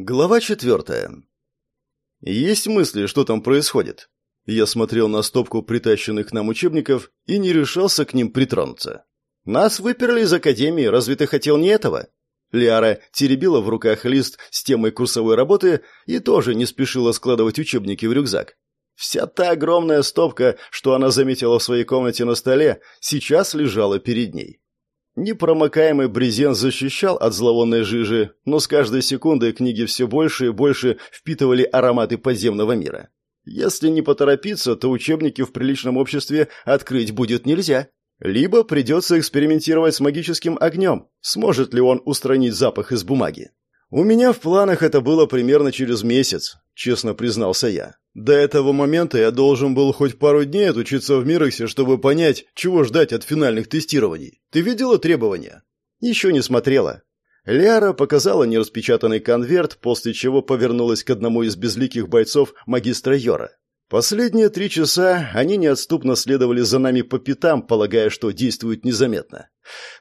Глава четвертая. Есть мысли, что там происходит? Я смотрел на стопку притащенных к нам учебников и не решался к ним притронуться. Нас выперли из академии, разве ты хотел не этого? Лиара теребила в руках лист с темой курсовой работы и тоже не спешила складывать учебники в рюкзак. Вся та огромная стопка, что она заметила в своей комнате на столе, сейчас лежала перед ней. Непромокаемый брезент защищал от зловонной жижи, но с каждой секундой книги все больше и больше впитывали ароматы подземного мира. Если не поторопиться, то учебники в приличном обществе открыть будет нельзя. Либо придется экспериментировать с магическим огнем. Сможет ли он устранить запах из бумаги? У меня в планах это было примерно через месяц, честно признался я. До этого момента я должен был хоть пару дней отучиться в Мирексе, чтобы понять, чего ждать от финальных тестирований. Ты видела требования? Еще не смотрела. Ляра показала нераспечатанный конверт, после чего повернулась к одному из безликих бойцов магистра Йора. Последние три часа они неотступно следовали за нами по пятам, полагая, что действуют незаметно.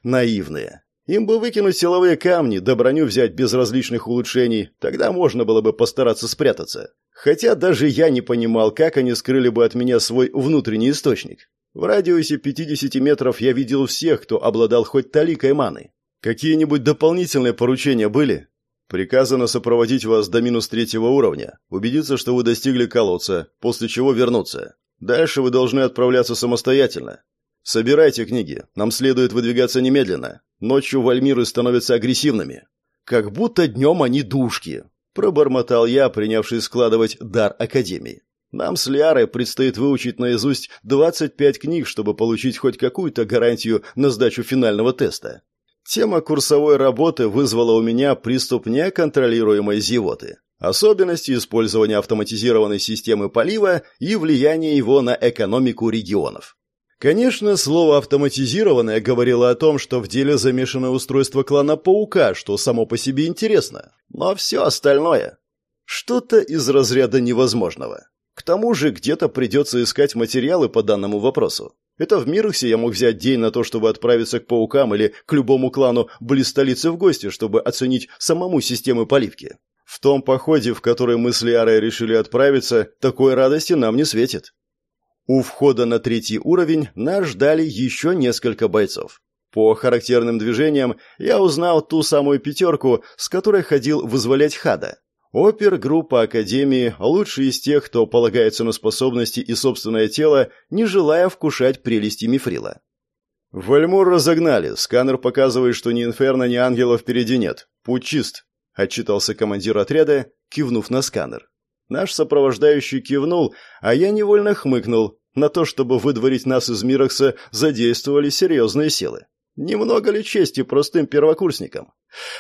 Наивные. Им бы выкинуть силовые камни, да броню взять без различных улучшений, тогда можно было бы постараться спрятаться. Хотя даже я не понимал, как они скрыли бы от меня свой внутренний источник. В радиусе 50 метров я видел всех, кто обладал хоть таликой маны. Какие-нибудь дополнительные поручения были? Приказано сопроводить вас до минус третьего уровня, убедиться, что вы достигли колодца, после чего вернуться. Дальше вы должны отправляться самостоятельно. Собирайте книги, нам следует выдвигаться немедленно. Ночью вальмиры становятся агрессивными. Как будто днем они душки, Пробормотал я, принявший складывать дар Академии. Нам с Лиарой предстоит выучить наизусть 25 книг, чтобы получить хоть какую-то гарантию на сдачу финального теста. Тема курсовой работы вызвала у меня приступ неконтролируемой зевоты. Особенности использования автоматизированной системы полива и влияние его на экономику регионов. Конечно, слово «автоматизированное» говорило о том, что в деле замешано устройство клана Паука, что само по себе интересно. Но все остальное – что-то из разряда невозможного. К тому же где-то придется искать материалы по данному вопросу. Это в Мироксе я мог взять день на то, чтобы отправиться к паукам или к любому клану близ столицы в гости, чтобы оценить самому систему поливки. В том походе, в который мы с Лиарой решили отправиться, такой радости нам не светит. У входа на третий уровень нас ждали еще несколько бойцов. По характерным движениям я узнал ту самую пятерку, с которой ходил вызволять Хада. Опер-группа Академии – лучший из тех, кто полагается на способности и собственное тело, не желая вкушать прелести мифрила. «Вальмур разогнали. Сканер показывает, что ни инферно, ни ангела впереди нет. Путь чист», – отчитался командир отряда, кивнув на сканер. Наш сопровождающий кивнул, а я невольно хмыкнул. На то, чтобы выдворить нас из Мирокса, задействовали серьезные силы. Немного ли чести простым первокурсникам?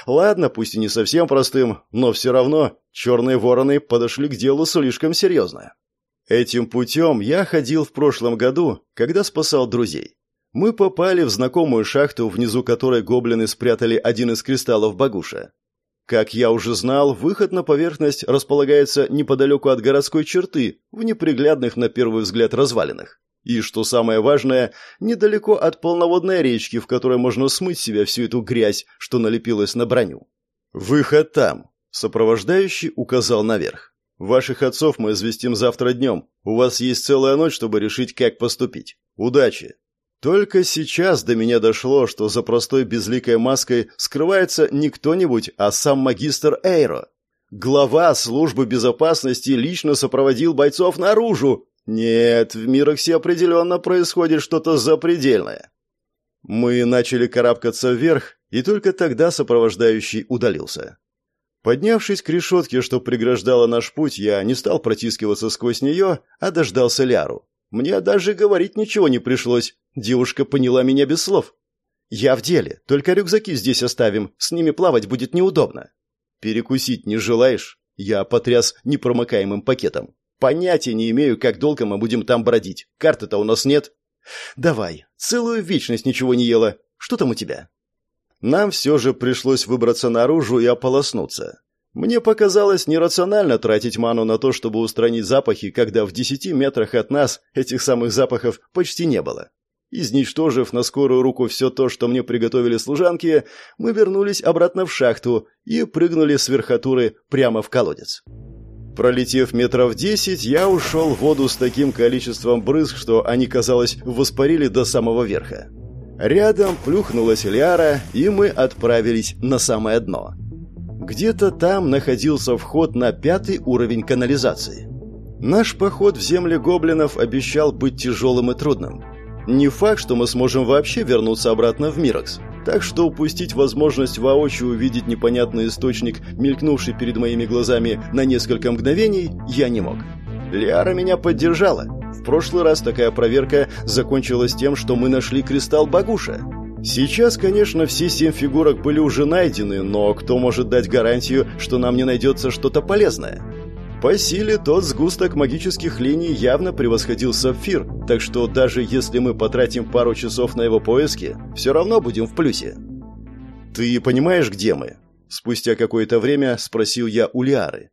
Ладно, пусть и не совсем простым, но все равно черные вороны подошли к делу слишком серьезно. Этим путем я ходил в прошлом году, когда спасал друзей. Мы попали в знакомую шахту, внизу которой гоблины спрятали один из кристаллов Багуша. Как я уже знал, выход на поверхность располагается неподалеку от городской черты, в неприглядных на первый взгляд развалинах. И, что самое важное, недалеко от полноводной речки, в которой можно смыть себя всю эту грязь, что налепилась на броню. «Выход там», — сопровождающий указал наверх. «Ваших отцов мы известим завтра днем. У вас есть целая ночь, чтобы решить, как поступить. Удачи!» Только сейчас до меня дошло, что за простой безликой маской скрывается не кто-нибудь, а сам магистр Эйро. Глава службы безопасности лично сопроводил бойцов наружу. Нет, в Мироксе определенно происходит что-то запредельное. Мы начали карабкаться вверх, и только тогда сопровождающий удалился. Поднявшись к решетке, что преграждала наш путь, я не стал протискиваться сквозь нее, а дождался Ляру. Мне даже говорить ничего не пришлось. Девушка поняла меня без слов. «Я в деле, только рюкзаки здесь оставим, с ними плавать будет неудобно». «Перекусить не желаешь?» Я потряс непромокаемым пакетом. «Понятия не имею, как долго мы будем там бродить. Карты-то у нас нет». «Давай, целую вечность ничего не ела. Что там у тебя?» Нам все же пришлось выбраться наружу и ополоснуться. Мне показалось нерационально тратить ману на то, чтобы устранить запахи, когда в десяти метрах от нас этих самых запахов почти не было. Изничтожив на скорую руку все то, что мне приготовили служанки, мы вернулись обратно в шахту и прыгнули с верхотуры прямо в колодец. Пролетев метров десять, я ушел в воду с таким количеством брызг, что они, казалось, воспарили до самого верха. Рядом плюхнулась Лиара, и мы отправились на самое дно. Где-то там находился вход на пятый уровень канализации. Наш поход в земли гоблинов обещал быть тяжелым и трудным. Не факт, что мы сможем вообще вернуться обратно в Мирокс. Так что упустить возможность воочию увидеть непонятный источник, мелькнувший перед моими глазами на несколько мгновений, я не мог. Лиара меня поддержала. В прошлый раз такая проверка закончилась тем, что мы нашли кристалл Багуша. Сейчас, конечно, все семь фигурок были уже найдены, но кто может дать гарантию, что нам не найдется что-то полезное? По силе тот сгусток магических линий явно превосходил сапфир, так что даже если мы потратим пару часов на его поиски, все равно будем в плюсе. «Ты понимаешь, где мы?» Спустя какое-то время спросил я у Лиары.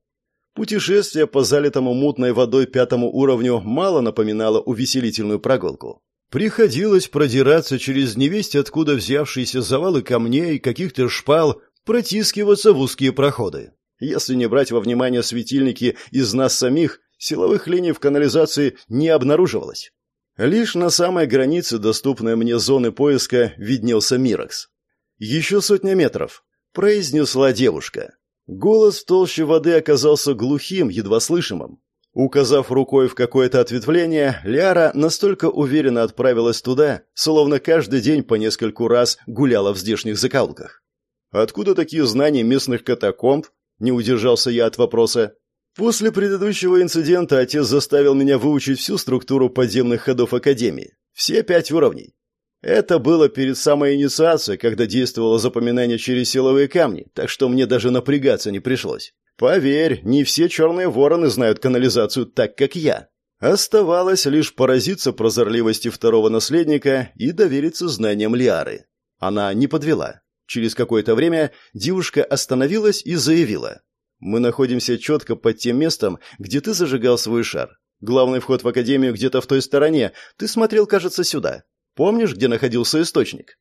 Путешествие по залитому мутной водой пятому уровню мало напоминало увеселительную прогулку. Приходилось продираться через невесть откуда взявшиеся завалы камней, каких-то шпал, протискиваться в узкие проходы. Если не брать во внимание светильники из нас самих, силовых линий в канализации не обнаруживалось. Лишь на самой границе доступной мне зоны поиска виднелся Мирокс. «Еще сотня метров», — произнесла девушка. Голос в толще воды оказался глухим, едва слышимым. Указав рукой в какое-то ответвление, Ляра настолько уверенно отправилась туда, словно каждый день по нескольку раз гуляла в здешних закоулках. Откуда такие знания местных катакомб не удержался я от вопроса. После предыдущего инцидента отец заставил меня выучить всю структуру подземных ходов Академии. Все пять уровней. Это было перед самой инициацией, когда действовало запоминание через силовые камни, так что мне даже напрягаться не пришлось. Поверь, не все черные вороны знают канализацию так, как я. Оставалось лишь поразиться прозорливости второго наследника и довериться знаниям Лиары. Она не подвела. Через какое-то время девушка остановилась и заявила. «Мы находимся четко под тем местом, где ты зажигал свой шар. Главный вход в Академию где-то в той стороне. Ты смотрел, кажется, сюда. Помнишь, где находился источник?»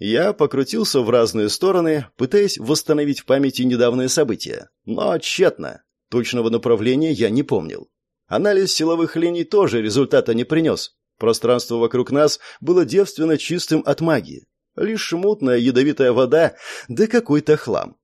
Я покрутился в разные стороны, пытаясь восстановить в памяти недавние события. Но тщетно. Точного направления я не помнил. Анализ силовых линий тоже результата не принес. Пространство вокруг нас было девственно чистым от магии. Лишь мутная ядовитая вода, да какой-то хлам.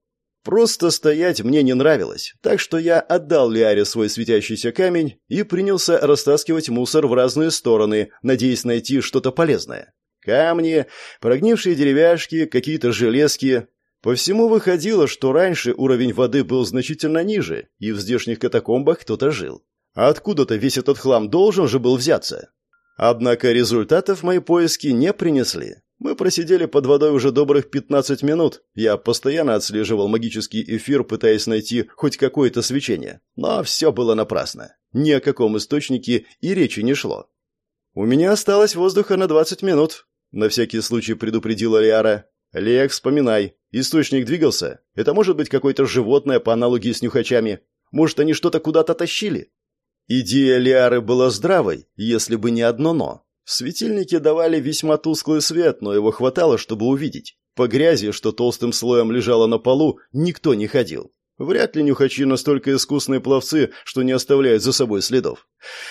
Просто стоять мне не нравилось, так что я отдал Лиаре свой светящийся камень и принялся растаскивать мусор в разные стороны, надеясь найти что-то полезное. Камни, прогнившие деревяшки, какие-то железки. По всему выходило, что раньше уровень воды был значительно ниже, и в здешних катакомбах кто-то жил. А откуда-то весь этот хлам должен же был взяться. Однако результатов мои поиски не принесли. Мы просидели под водой уже добрых 15 минут. Я постоянно отслеживал магический эфир, пытаясь найти хоть какое-то свечение. Но все было напрасно. Ни о каком источнике и речи не шло. «У меня осталось воздуха на 20 минут», — на всякий случай предупредила Лиара. «Лех, вспоминай. Источник двигался? Это может быть какое-то животное по аналогии с нюхачами? Может, они что-то куда-то тащили?» Идея Лиары была здравой, если бы не одно «но». Светильники давали весьма тусклый свет, но его хватало, чтобы увидеть. По грязи, что толстым слоем лежало на полу, никто не ходил. Вряд ли нюхачи настолько искусные пловцы, что не оставляют за собой следов.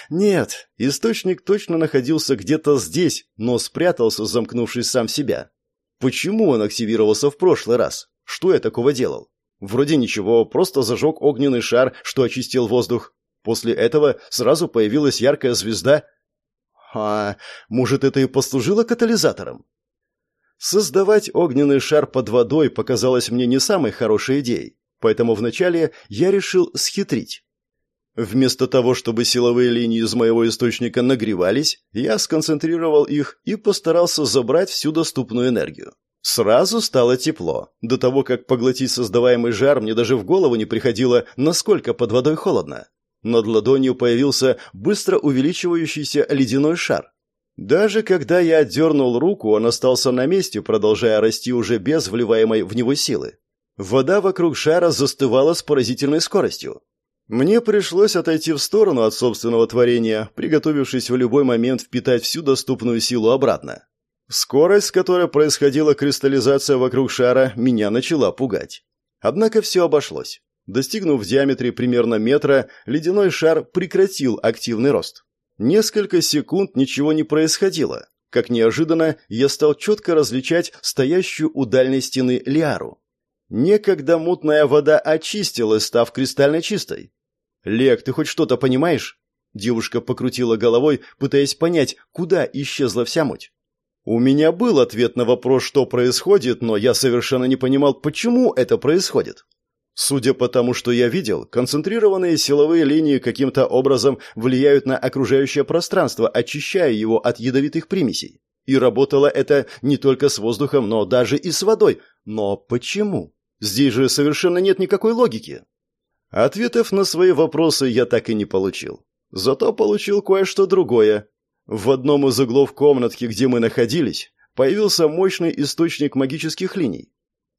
Нет, источник точно находился где-то здесь, но спрятался, замкнувшись сам себя. Почему он активировался в прошлый раз? Что я такого делал? Вроде ничего, просто зажег огненный шар, что очистил воздух. После этого сразу появилась яркая звезда, а может, это и послужило катализатором? Создавать огненный шар под водой показалось мне не самой хорошей идеей, поэтому вначале я решил схитрить. Вместо того, чтобы силовые линии из моего источника нагревались, я сконцентрировал их и постарался забрать всю доступную энергию. Сразу стало тепло. До того, как поглотить создаваемый жар, мне даже в голову не приходило, насколько под водой холодно. Над ладонью появился быстро увеличивающийся ледяной шар. Даже когда я отдернул руку, он остался на месте, продолжая расти уже без вливаемой в него силы. Вода вокруг шара застывала с поразительной скоростью. Мне пришлось отойти в сторону от собственного творения, приготовившись в любой момент впитать всю доступную силу обратно. Скорость, с которой происходила кристаллизация вокруг шара, меня начала пугать. Однако все обошлось. Достигнув в диаметре примерно метра, ледяной шар прекратил активный рост. Несколько секунд ничего не происходило. Как неожиданно, я стал четко различать стоящую у дальней стены Лиару. Некогда мутная вода очистилась, став кристально чистой. «Лек, ты хоть что-то понимаешь?» Девушка покрутила головой, пытаясь понять, куда исчезла вся муть. У меня был ответ на вопрос, что происходит, но я совершенно не понимал, почему это происходит. Судя по тому, что я видел, концентрированные силовые линии каким-то образом влияют на окружающее пространство, очищая его от ядовитых примесей. И работало это не только с воздухом, но даже и с водой. Но почему? Здесь же совершенно нет никакой логики. Ответов на свои вопросы я так и не получил. Зато получил кое-что другое. В одном из углов комнатки, где мы находились, появился мощный источник магических линий.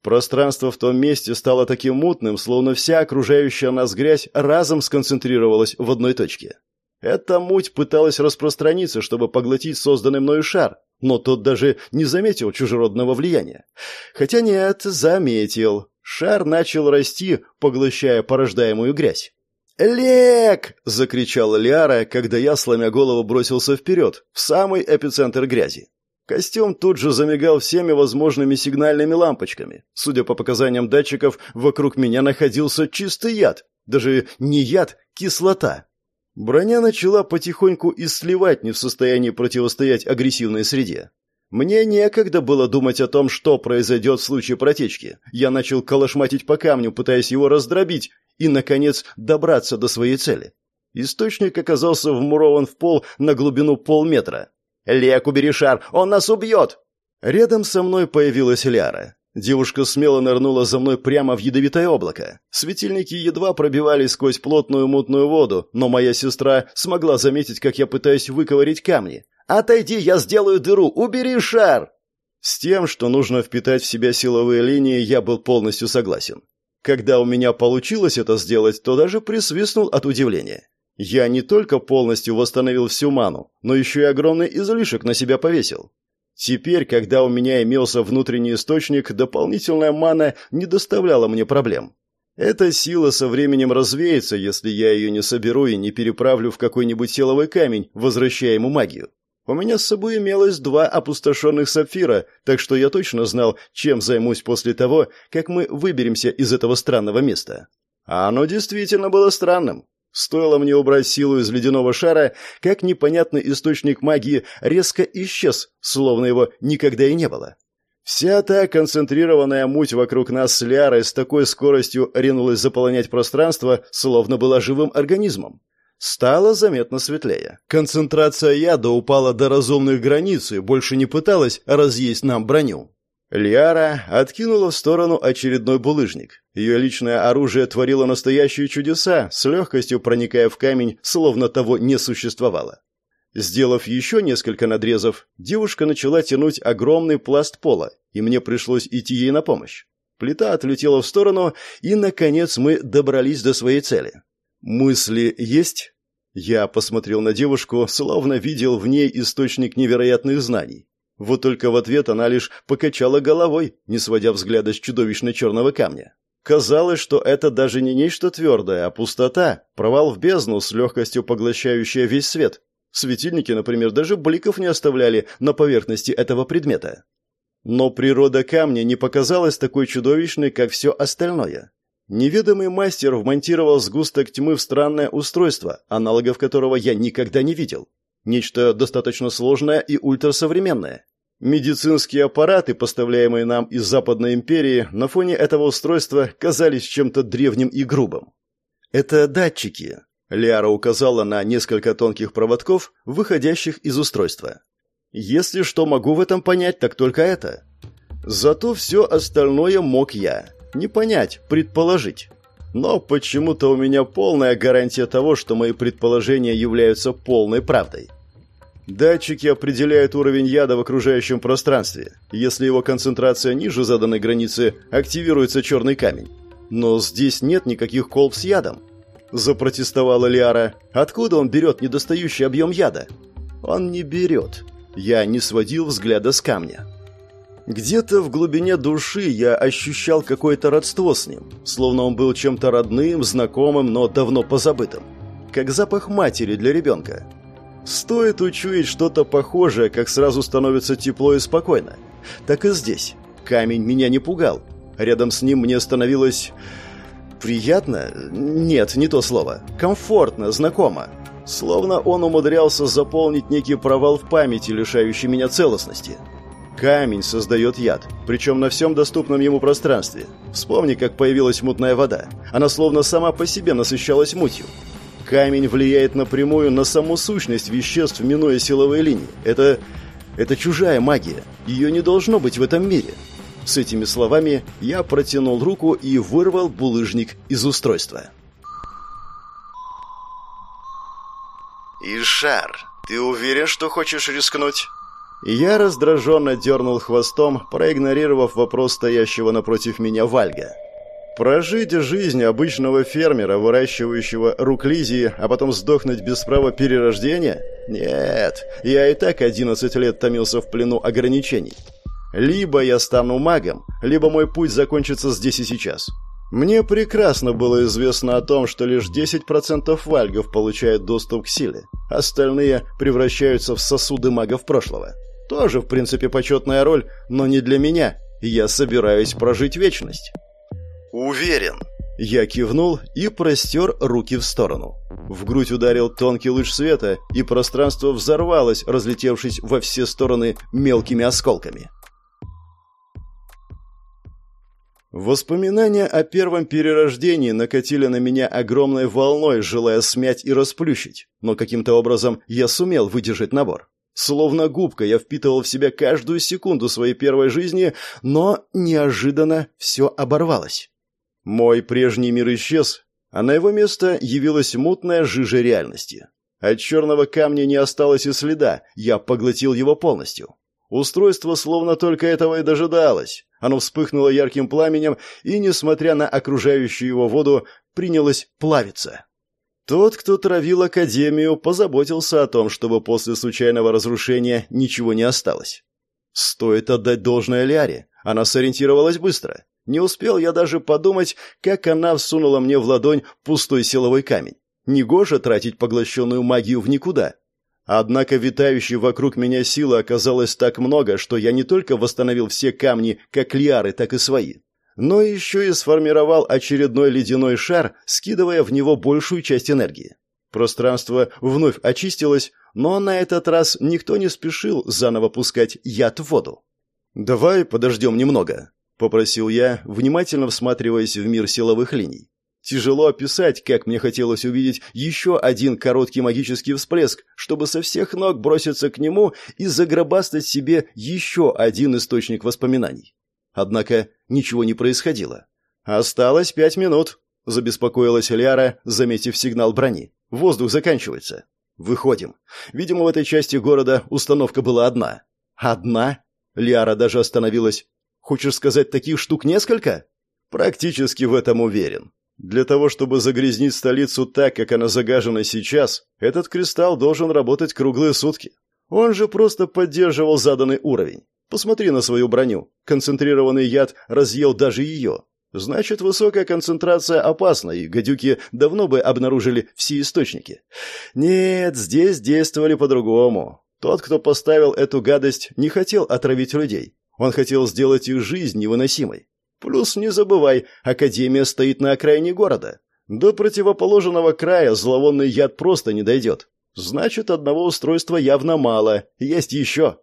Пространство в том месте стало таким мутным, словно вся окружающая нас грязь разом сконцентрировалась в одной точке. Эта муть пыталась распространиться, чтобы поглотить созданный мною шар, но тот даже не заметил чужеродного влияния. Хотя нет, заметил. Шар начал расти, поглощая порождаемую грязь. «Лек!» — закричала Лиара, когда я, сломя голову, бросился вперед, в самый эпицентр грязи. Костюм тут же замигал всеми возможными сигнальными лампочками. Судя по показаниям датчиков, вокруг меня находился чистый яд. Даже не яд, кислота. Броня начала потихоньку и сливать, не в состоянии противостоять агрессивной среде. Мне некогда было думать о том, что произойдет в случае протечки. Я начал колошматить по камню, пытаясь его раздробить и, наконец, добраться до своей цели. Источник оказался вмурован в пол на глубину полметра. «Лек, убери шар, он нас убьет!» Рядом со мной появилась Ляра. Девушка смело нырнула за мной прямо в ядовитое облако. Светильники едва пробивались сквозь плотную мутную воду, но моя сестра смогла заметить, как я пытаюсь выковырить камни. «Отойди, я сделаю дыру! Убери шар!» С тем, что нужно впитать в себя силовые линии, я был полностью согласен. Когда у меня получилось это сделать, то даже присвистнул от удивления. Я не только полностью восстановил всю ману, но еще и огромный излишек на себя повесил. Теперь, когда у меня имелся внутренний источник, дополнительная мана не доставляла мне проблем. Эта сила со временем развеется, если я ее не соберу и не переправлю в какой-нибудь силовой камень, возвращая ему магию. У меня с собой имелось два опустошенных сапфира, так что я точно знал, чем займусь после того, как мы выберемся из этого странного места. А оно действительно было странным. Стоило мне убрать силу из ледяного шара, как непонятный источник магии резко исчез, словно его никогда и не было. Вся та концентрированная муть вокруг нас с Лярой с такой скоростью ринулась заполнять пространство, словно была живым организмом. Стало заметно светлее. Концентрация яда упала до разумных границ и больше не пыталась разъесть нам броню. Лиара откинула в сторону очередной булыжник. Ее личное оружие творило настоящие чудеса, с легкостью проникая в камень, словно того не существовало. Сделав еще несколько надрезов, девушка начала тянуть огромный пласт пола, и мне пришлось идти ей на помощь. Плита отлетела в сторону, и, наконец, мы добрались до своей цели. «Мысли есть?» Я посмотрел на девушку, словно видел в ней источник невероятных знаний. Вот только в ответ она лишь покачала головой, не сводя взгляда с чудовищно черного камня. Казалось, что это даже не нечто твердое, а пустота, провал в бездну с легкостью поглощающая весь свет. Светильники, например, даже бликов не оставляли на поверхности этого предмета. Но природа камня не показалась такой чудовищной, как все остальное. Неведомый мастер вмонтировал сгусток тьмы в странное устройство, аналогов которого я никогда не видел. Нечто достаточно сложное и ультрасовременное. Медицинские аппараты, поставляемые нам из Западной империи, на фоне этого устройства казались чем-то древним и грубым. «Это датчики», — Лиара указала на несколько тонких проводков, выходящих из устройства. «Если что могу в этом понять, так только это. Зато все остальное мог я» не понять, предположить. Но почему-то у меня полная гарантия того, что мои предположения являются полной правдой. Датчики определяют уровень яда в окружающем пространстве. Если его концентрация ниже заданной границы, активируется черный камень. Но здесь нет никаких колб с ядом. — запротестовала Лиара. «Откуда он берет недостающий объем яда?» «Он не берет». Я не сводил взгляда с камня. Где-то в глубине души я ощущал какое-то родство с ним, словно он был чем-то родным, знакомым, но давно позабытым. Как запах матери для ребенка. Стоит учуять что-то похожее, как сразу становится тепло и спокойно. Так и здесь. Камень меня не пугал. Рядом с ним мне становилось... Приятно? Нет, не то слово. Комфортно, знакомо. Словно он умудрялся заполнить некий провал в памяти, лишающий меня целостности. Камень создает яд, причем на всем доступном ему пространстве. Вспомни, как появилась мутная вода. Она словно сама по себе насыщалась мутью. Камень влияет напрямую на саму сущность веществ, минуя силовые линии. Это... это чужая магия. Ее не должно быть в этом мире. С этими словами я протянул руку и вырвал булыжник из устройства. «Ишар, ты уверен, что хочешь рискнуть?» Я раздраженно дернул хвостом, проигнорировав вопрос стоящего напротив меня Вальга. Прожить жизнь обычного фермера, выращивающего руклизии, а потом сдохнуть без права перерождения? Нет, я и так 11 лет томился в плену ограничений. Либо я стану магом, либо мой путь закончится здесь и сейчас. Мне прекрасно было известно о том, что лишь 10% вальгов получают доступ к силе. Остальные превращаются в сосуды магов прошлого. Тоже, в принципе, почетная роль, но не для меня. Я собираюсь прожить вечность. Уверен. Я кивнул и простер руки в сторону. В грудь ударил тонкий луч света, и пространство взорвалось, разлетевшись во все стороны мелкими осколками. Воспоминания о первом перерождении накатили на меня огромной волной, желая смять и расплющить. Но каким-то образом я сумел выдержать набор. Словно губка я впитывал в себя каждую секунду своей первой жизни, но неожиданно все оборвалось. Мой прежний мир исчез, а на его место явилась мутная жижа реальности. От черного камня не осталось и следа, я поглотил его полностью. Устройство словно только этого и дожидалось. Оно вспыхнуло ярким пламенем и, несмотря на окружающую его воду, принялось плавиться. Тот, кто травил Академию, позаботился о том, чтобы после случайного разрушения ничего не осталось. Стоит отдать должное Ляре, она сориентировалась быстро. Не успел я даже подумать, как она всунула мне в ладонь пустой силовой камень. Негоже тратить поглощенную магию в никуда. Однако витающей вокруг меня силы оказалось так много, что я не только восстановил все камни, как лиары, так и свои, но еще и сформировал очередной ледяной шар, скидывая в него большую часть энергии. Пространство вновь очистилось, но на этот раз никто не спешил заново пускать яд в воду. «Давай подождем немного», — попросил я, внимательно всматриваясь в мир силовых линий. Тяжело описать, как мне хотелось увидеть еще один короткий магический всплеск, чтобы со всех ног броситься к нему и загробастать себе еще один источник воспоминаний. Однако ничего не происходило. «Осталось пять минут», — забеспокоилась Ляра, заметив сигнал брони. «Воздух заканчивается». «Выходим. Видимо, в этой части города установка была одна». «Одна?» Ляра даже остановилась. «Хочешь сказать, таких штук несколько?» «Практически в этом уверен. Для того, чтобы загрязнить столицу так, как она загажена сейчас, этот кристалл должен работать круглые сутки. Он же просто поддерживал заданный уровень. Посмотри на свою броню. Концентрированный яд разъел даже ее. Значит, высокая концентрация опасна, и гадюки давно бы обнаружили все источники. Нет, здесь действовали по-другому. Тот, кто поставил эту гадость, не хотел отравить людей. Он хотел сделать их жизнь невыносимой. Плюс не забывай, Академия стоит на окраине города. До противоположного края зловонный яд просто не дойдет. Значит, одного устройства явно мало, есть еще.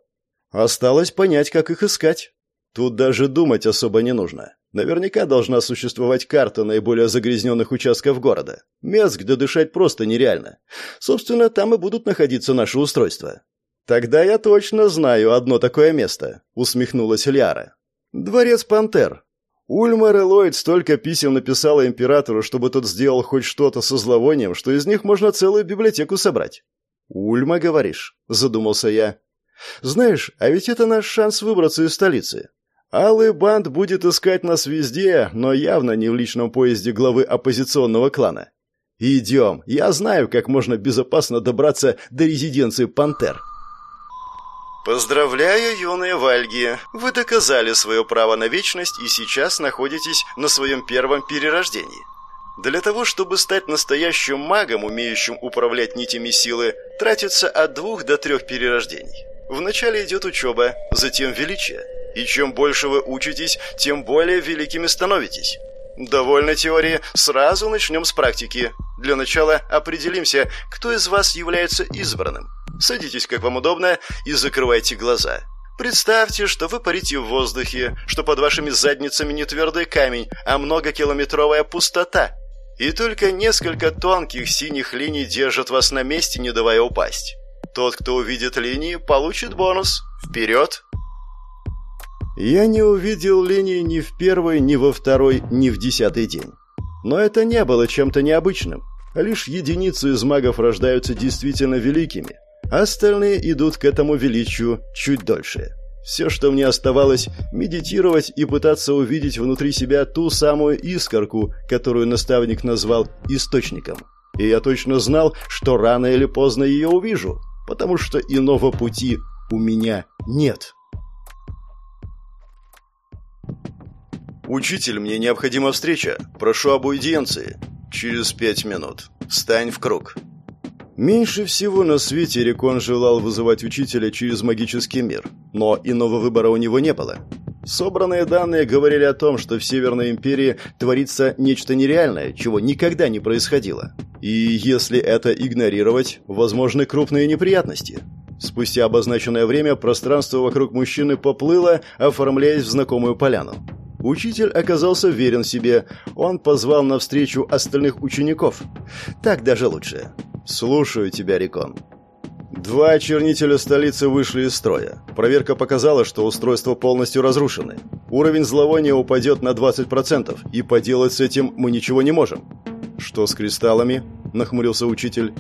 Осталось понять, как их искать. Тут даже думать особо не нужно. Наверняка должна существовать карта наиболее загрязненных участков города. Мест, где дышать просто нереально. Собственно, там и будут находиться наши устройства. «Тогда я точно знаю одно такое место», — усмехнулась Ляра. «Дворец Пантер. Ульмар Эллойд столько писем написала императору, чтобы тот сделал хоть что-то со зловонием, что из них можно целую библиотеку собрать. «Ульма, говоришь?» – задумался я. «Знаешь, а ведь это наш шанс выбраться из столицы. Алый банд будет искать нас везде, но явно не в личном поезде главы оппозиционного клана. Идем, я знаю, как можно безопасно добраться до резиденции Пантер. Поздравляю, юные Вальги! Вы доказали свое право на вечность и сейчас находитесь на своем первом перерождении. Для того, чтобы стать настоящим магом, умеющим управлять нитями силы, тратится от двух до трех перерождений. Вначале идет учеба, затем величие. И чем больше вы учитесь, тем более великими становитесь. Довольно теории, сразу начнем с практики. Для начала определимся, кто из вас является избранным. Садитесь, как вам удобно, и закрывайте глаза. Представьте, что вы парите в воздухе, что под вашими задницами не твердый камень, а многокилометровая пустота. И только несколько тонких синих линий держат вас на месте, не давая упасть. Тот, кто увидит линии, получит бонус. Вперед! Я не увидел линии ни в первый, ни во второй, ни в десятый день. Но это не было чем-то необычным. Лишь единицы из магов рождаются действительно великими, Остальные идут к этому величию чуть дольше. Все, что мне оставалось, медитировать и пытаться увидеть внутри себя ту самую искорку, которую наставник назвал источником. И я точно знал, что рано или поздно ее увижу, потому что иного пути у меня нет. «Учитель, мне необходима встреча. Прошу об аудиенции. Через пять минут. Встань в круг». Меньше всего на свете Рекон желал вызывать учителя через магический мир, но иного выбора у него не было. Собранные данные говорили о том, что в Северной Империи творится нечто нереальное, чего никогда не происходило. И если это игнорировать, возможны крупные неприятности. Спустя обозначенное время пространство вокруг мужчины поплыло, оформляясь в знакомую поляну. Учитель оказался верен себе. Он позвал на встречу остальных учеников. Так даже лучше. «Слушаю тебя, Рикон». Два очернителя столицы вышли из строя. Проверка показала, что устройства полностью разрушены. Уровень зловония упадет на 20%, и поделать с этим мы ничего не можем. «Что с кристаллами?» – нахмурился учитель.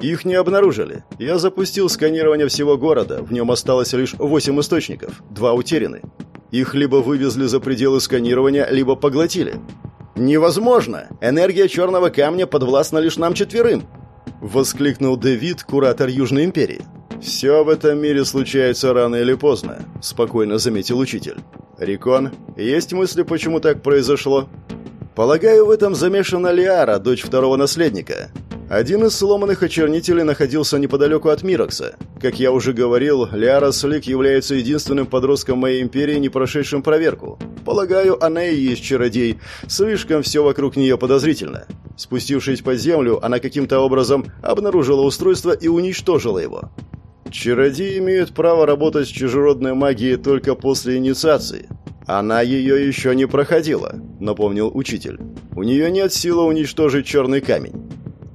«Их не обнаружили. Я запустил сканирование всего города. В нем осталось лишь восемь источников. Два утеряны. Их либо вывезли за пределы сканирования, либо поглотили». «Невозможно! Энергия черного камня подвластна лишь нам четверым!» Воскликнул Дэвид, куратор Южной Империи. «Все в этом мире случается рано или поздно», – спокойно заметил учитель. «Рикон, есть мысли, почему так произошло?» «Полагаю, в этом замешана Лиара, дочь второго наследника. Один из сломанных очернителей находился неподалеку от Мирокса. Как я уже говорил, Лиара Слик является единственным подростком моей империи, не прошедшим проверку. Полагаю, она и есть чародей. Слишком все вокруг нее подозрительно. Спустившись под землю, она каким-то образом обнаружила устройство и уничтожила его. Чародеи имеют право работать с чужеродной магией только после инициации. Она ее еще не проходила, напомнил учитель. У нее нет силы уничтожить черный камень.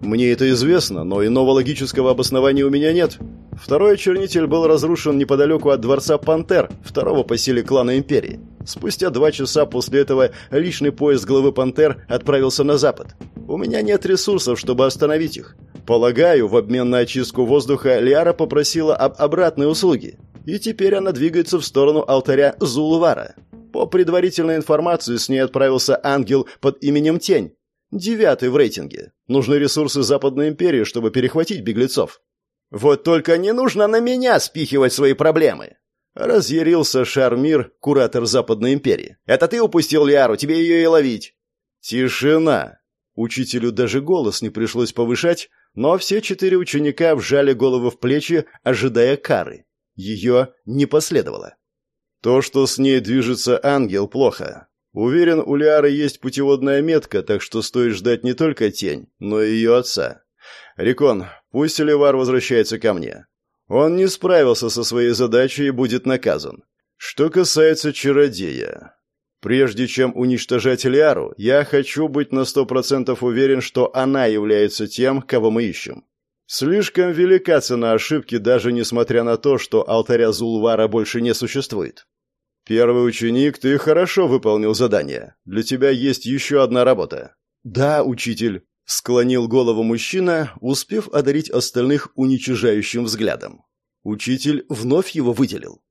Мне это известно, но иного логического обоснования у меня нет. Второй чернитель был разрушен неподалеку от дворца Пантер, второго по силе клана Империи. Спустя два часа после этого личный поезд главы Пантер отправился на запад. У меня нет ресурсов, чтобы остановить их. Полагаю, в обмен на очистку воздуха Лиара попросила об обратной услуге. И теперь она двигается в сторону алтаря Зулвара. По предварительной информации, с ней отправился ангел под именем Тень. Девятый в рейтинге. Нужны ресурсы Западной империи, чтобы перехватить беглецов. Вот только не нужно на меня спихивать свои проблемы. Разъярился Шармир, куратор Западной империи. Это ты упустил Лиару, тебе ее и ловить. Тишина. Учителю даже голос не пришлось повышать, но все четыре ученика вжали голову в плечи, ожидая кары. Ее не последовало. То, что с ней движется ангел, плохо. Уверен, у Лиары есть путеводная метка, так что стоит ждать не только тень, но и ее отца. Рикон, пусть Ливар возвращается ко мне. Он не справился со своей задачей и будет наказан. Что касается чародея, прежде чем уничтожать Лиару, я хочу быть на сто процентов уверен, что она является тем, кого мы ищем. Слишком велика цена ошибки, даже несмотря на то, что алтаря Зулвара больше не существует. «Первый ученик, ты хорошо выполнил задание. Для тебя есть еще одна работа». «Да, учитель», — склонил голову мужчина, успев одарить остальных уничижающим взглядом. Учитель вновь его выделил.